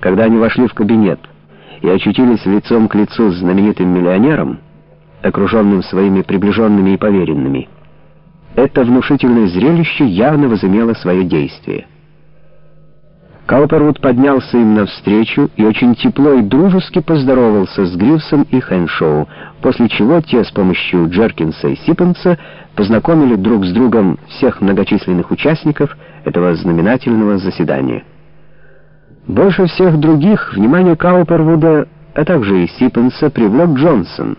Когда они вошли в кабинет и очутились лицом к лицу с знаменитым миллионером, окруженным своими приближенными и поверенными, это внушительное зрелище явно возымело свое действие. Каупервуд поднялся им навстречу и очень тепло и дружески поздоровался с Гривсом и Хэншоу, после чего те с помощью Джеркинса и Сиппенса познакомили друг с другом всех многочисленных участников этого знаменательного заседания. Больше всех других внимание Каупервуда, а также и Сиппенса, привлек Джонсон.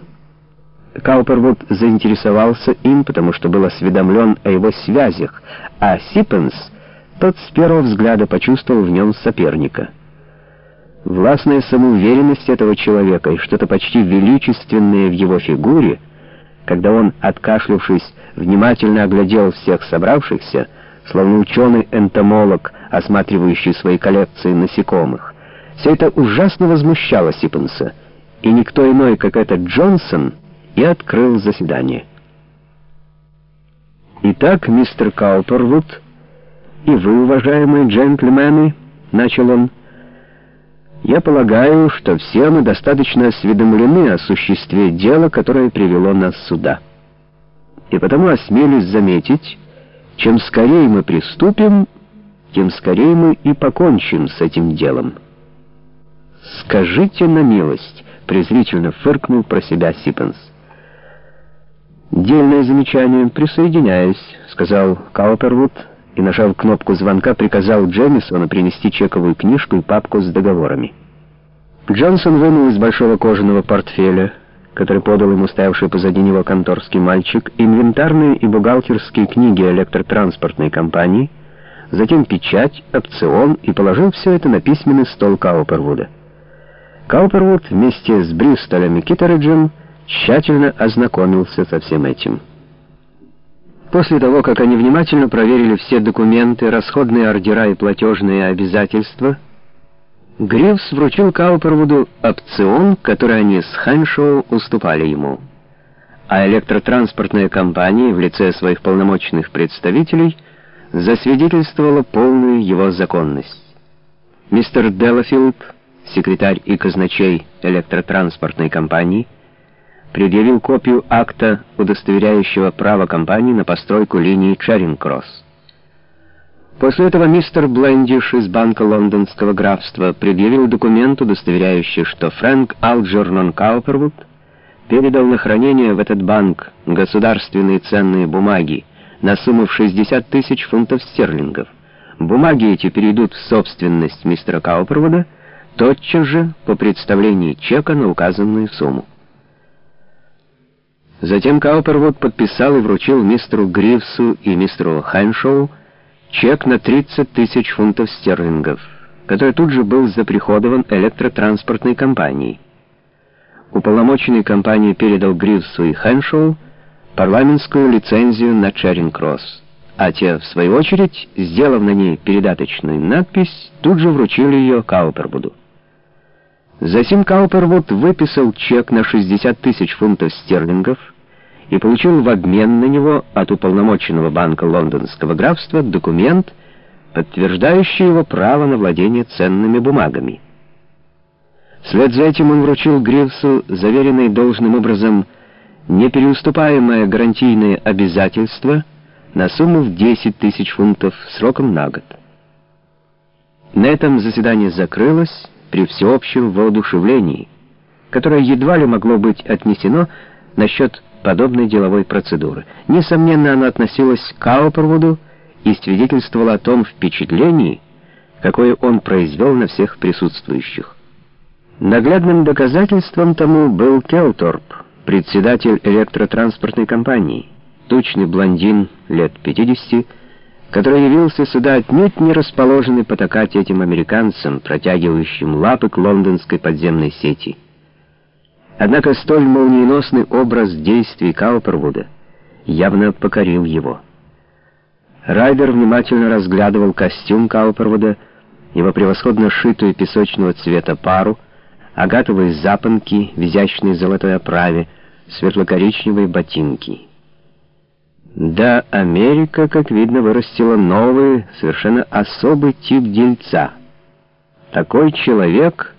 Каупервуд заинтересовался им, потому что был осведомлен о его связях, а Сиппенс — тот с первого взгляда почувствовал в нем соперника. Властная самоуверенность этого человека и что-то почти величественное в его фигуре, когда он, откашлявшись, внимательно оглядел всех собравшихся, словно ученый-энтомолог, осматривающий свои коллекции насекомых, все это ужасно возмущало Сиппенса, и никто иной, как этот Джонсон, и открыл заседание. Итак, мистер Каупервуд «И вы, уважаемые джентльмены», — начал он, — «я полагаю, что все мы достаточно осведомлены о существе дела, которое привело нас сюда. И потому осмелюсь заметить, чем скорее мы приступим, тем скорее мы и покончим с этим делом». «Скажите на милость», — презрительно фыркнул про себя Сиппенс. «Дельное замечание, присоединяюсь», — сказал Каупервуд, — и, нажав кнопку звонка, приказал Джемисону принести чековую книжку и папку с договорами. Джонсон вынул из большого кожаного портфеля, который подал ему стоявший позади него конторский мальчик, инвентарные и бухгалтерские книги электротранспортной компании, затем печать, опцион и положил все это на письменный стол Каупервуда. Каупервуд вместе с Бристолем и Киттериджем тщательно ознакомился со всем этим. После того, как они внимательно проверили все документы, расходные ордера и платежные обязательства, Гривс вручил Каупервуду опцион, который они с Хэншоу уступали ему. А электротранспортная компания в лице своих полномочных представителей засвидетельствовала полную его законность. Мистер Делафилд, секретарь и казначей электротранспортной компании, предъявил копию акта, удостоверяющего право компании на постройку линии Чаринг-Кросс. После этого мистер Блендиш из банка лондонского графства предъявил документ, удостоверяющий, что Фрэнк Алджернон Каупервуд передал на хранение в этот банк государственные ценные бумаги на сумму в 60 тысяч фунтов стерлингов. Бумаги эти перейдут в собственность мистера Каупервуда тотчас же по представлении чека на указанную сумму. Затем Каупервуд подписал и вручил мистеру Гривсу и мистеру Хэншоу чек на 30 тысяч фунтов стерлингов, который тут же был заприходован электротранспортной компанией. Уполномоченный компании передал Гривсу и Хэншоу парламентскую лицензию на Чаринг-Кросс, а те, в свою очередь, сделав на ней передаточную надпись, тут же вручили ее Каупервуду. Затем Каупервуд выписал чек на 60 тысяч фунтов стерлингов и получил в обмен на него от уполномоченного банка лондонского графства документ, подтверждающий его право на владение ценными бумагами. Вслед за этим он вручил Гривсу заверенное должным образом непереуступаемое гарантийное обязательство на сумму в 10 тысяч фунтов сроком на год. На этом заседание закрылось, при всеобщем воодушевлении, которое едва ли могло быть отнесено насчет подобной деловой процедуры. Несомненно, оно относилось к Каупервуду и свидетельствовало о том впечатлении, какое он произвел на всех присутствующих. Наглядным доказательством тому был Келторп, председатель электротранспортной компании, тучный блондин лет 50 который явился сюда отнюдь не расположенный потакать этим американцам, протягивающим лапы к лондонской подземной сети. Однако столь молниеносный образ действий Каупервуда явно покорил его. Райдер внимательно разглядывал костюм Каупервуда, его превосходно сшитую песочного цвета пару, агатовые запонки в изящной золотой оправе, светло-коричневые ботинки — да, Америка, как видно, вырастила новый, совершенно особый тип дельца. Такой человек